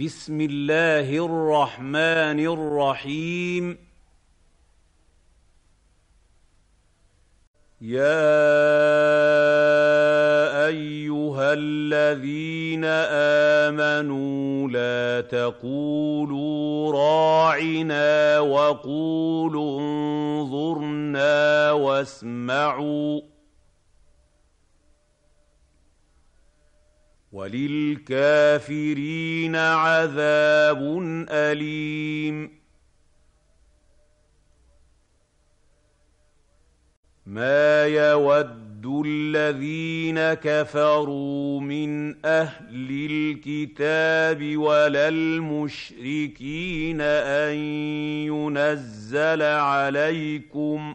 بسم الله الرحمن الرحيم يا ايها الذين امنوا لا تقولوا راعنا وقولوا انظرنا واسمعوا وللكافرين عذاب اليم ما يود الذين كفروا من اهل الكتاب ولا المشركين ان ينزل عليكم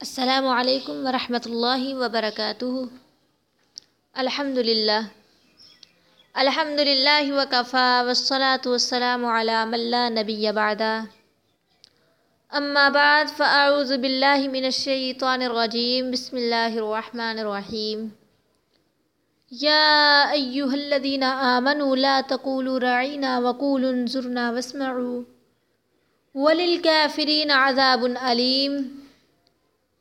السلام علیکم ورحمۃ اللہ وبرکاتہ۔ الحمد للہ الحمد للہ وکفا والصلاة والسلام على من لا نبی بعدا اما بعد، فاعوذ باللہ من الشیطان الرجیم۔ بسم اللہ الرحمن الرحیم۔ یا ایہا الذین آمنوا لا تقولوا رعینا وقولوا انظرنا واسمعوا۔ وللکافرین عذاب علیم۔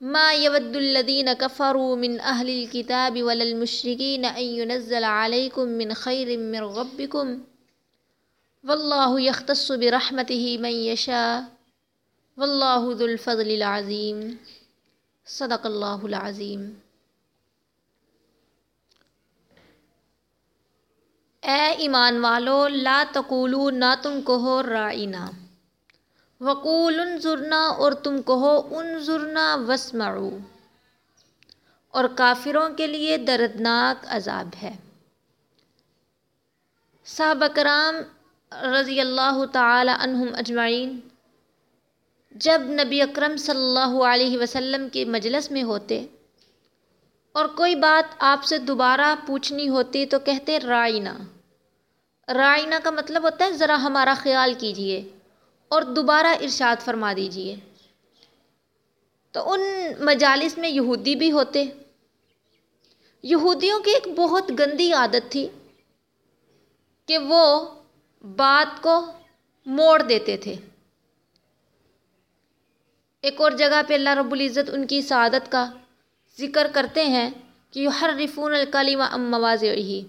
ما يود الذين كفروا من أهل الكتاب ولا المشركين أن ينزل عليكم من خير من ربكم والله يختص برحمته من يشاء والله ذو الفضل العظيم. صدق الله العظيم. اے ایمان والو، لا تقولو، نہ تم کہو رائنا وقول انظرنا اور تم کہو انظرنا وسمعو اور کافروں کے لیے دردناک عذاب ہے۔ صحابہ کرام رضی اللہ تعالی عنہم اجمعین، جب نبی اکرم صلی اللہ علیہ وسلم کے مجلس میں ہوتے اور کوئی بات آپ سے دوبارہ پوچھنی ہوتی تو کہتے، رائنا۔ رائنا کا مطلب ہوتا ہے، ذرا ہمارا خیال کیجیے۔ اور دوبارہ ارشاد فرما دیجیے۔ تو ان مجالس میں یہودی بھی ہوتے۔ یہودیوں کی ایک بہت گندی عادت تھی کہ وہ بات کو موڑ دیتے تھے۔ ایک اور جگہ پہ اللہ رب العزت ان کی سعادت کا ذکر کرتے ہیں کہ یہ ہر رفون الکلیم ام مواز ہی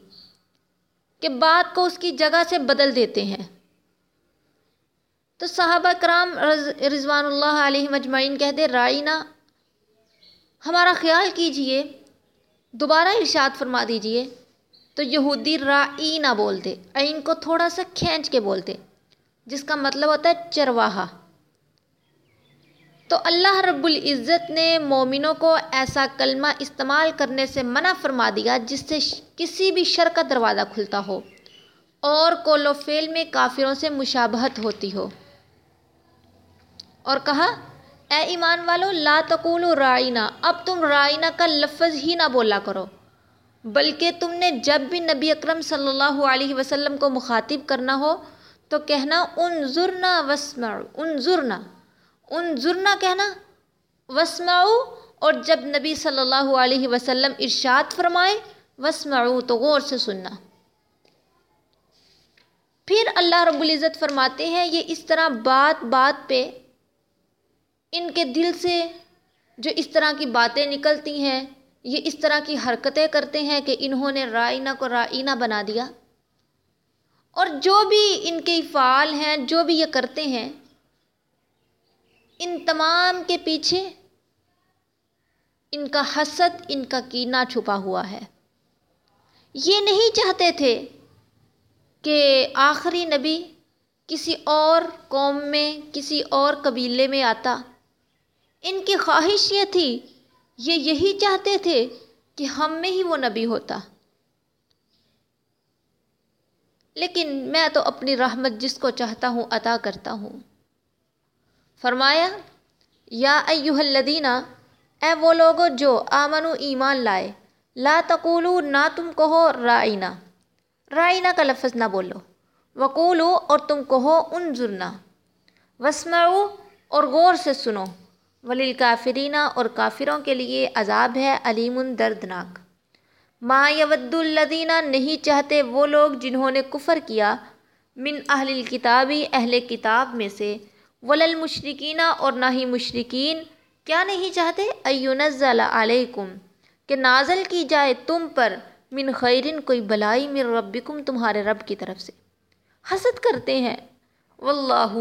کہ بات کو اس کی جگہ سے بدل دیتے ہیں۔ تو صحابہ کرام رضوان اللہ علیہ مجمعین کہتے رائنا ہمارا خیال کیجیے، دوبارہ ارشاد فرما دیجیے۔ تو یہودی رائنا بولتے عین کو تھوڑا سا کھینچ کے بولتے، جس کا مطلب ہوتا ہے چرواہا۔ تو اللہ رب العزت نے مومنوں کو ایسا کلمہ استعمال کرنے سے منع فرما دیا، جس سے کسی بھی شر کا دروازہ کھلتا ہو، اور کولو فیل میں کافروں سے مشابہت ہوتی ہو۔ اور کہا، اے ایمان والو، لا تقولوا رائنا اب تم رائنا کا لفظ ہی نہ بولا کرو۔ بلکہ تم نے جب بھی نبی اکرم صلی اللہ علیہ وسلم کو مخاطب کرنا ہو تو کہنا، انظرنا واسمعوا۔ انظرنا۔ انظرنا کہنا، واسمعوا۔ اور جب نبی صلی اللہ علیہ وسلم ارشاد فرمائے، واسمعوا تو غور سے سننا۔ پھر اللہ رب العزت فرماتے ہیں، یہ اس طرح بات بات پہ ان کے دل سے جو اس طرح کی باتیں نکلتی ہیں، یہ اس طرح کی حرکتیں کرتے ہیں کہ انہوں نے رائنا کو رائنا بنا دیا۔ اور جو بھی ان کے افعال ہیں، جو بھی یہ کرتے ہیں، ان تمام کے پیچھے ان کا حسد، ان کا کینہ چھپا ہوا ہے۔ یہ نہیں چاہتے تھے کہ آخری نبی کسی اور قوم میں، کسی اور قبیلے میں آتا۔ ان کی خواہش یہ تھی، یہ یہی چاہتے تھے کہ ہم میں ہی وہ نبی ہوتا۔ لیکن میں تو اپنی رحمت جس کو چاہتا ہوں عطا کرتا ہوں۔ فرمایا، یا ایوہ الذینہ اے وہ لوگو جو آمنو ایمان لائے، لا تقولو، نہ تم کہو رائینہ رائینہ کا لفظ نہ بولو، وقولو اور تم کہو انظرنا۔ وسمعو اور غور سے سنو۔ وللکافرینہ اور کافروں کے لیے عذاب ہے، علیم دردناک۔ ما یود الذینہ نہیں چاہتے وہ لوگ جنہوں نے کفر کیا، من اہل الکتابی اہل کتاب میں سے۔ ولل مشرقینہ اور نہ ہی مشرقین کیا نہیں چاہتے؟ ایونزل علیکم، کہ نازل کی جائے تم پر من خیرن کوئی بلائی من ربکم تمہارے رب کی طرف سے۔ حسد کرتے ہیں۔ واللہ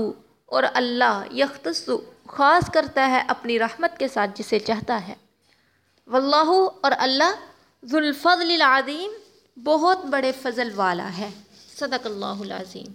اور اللہ یختص خاص کرتا ہے اپنی رحمت کے ساتھ جسے چاہتا ہے۔ واللہ اور اللہ ذوالفضل العظیم بہت بڑے فضل والا ہے۔ صدق اللہ العظیم۔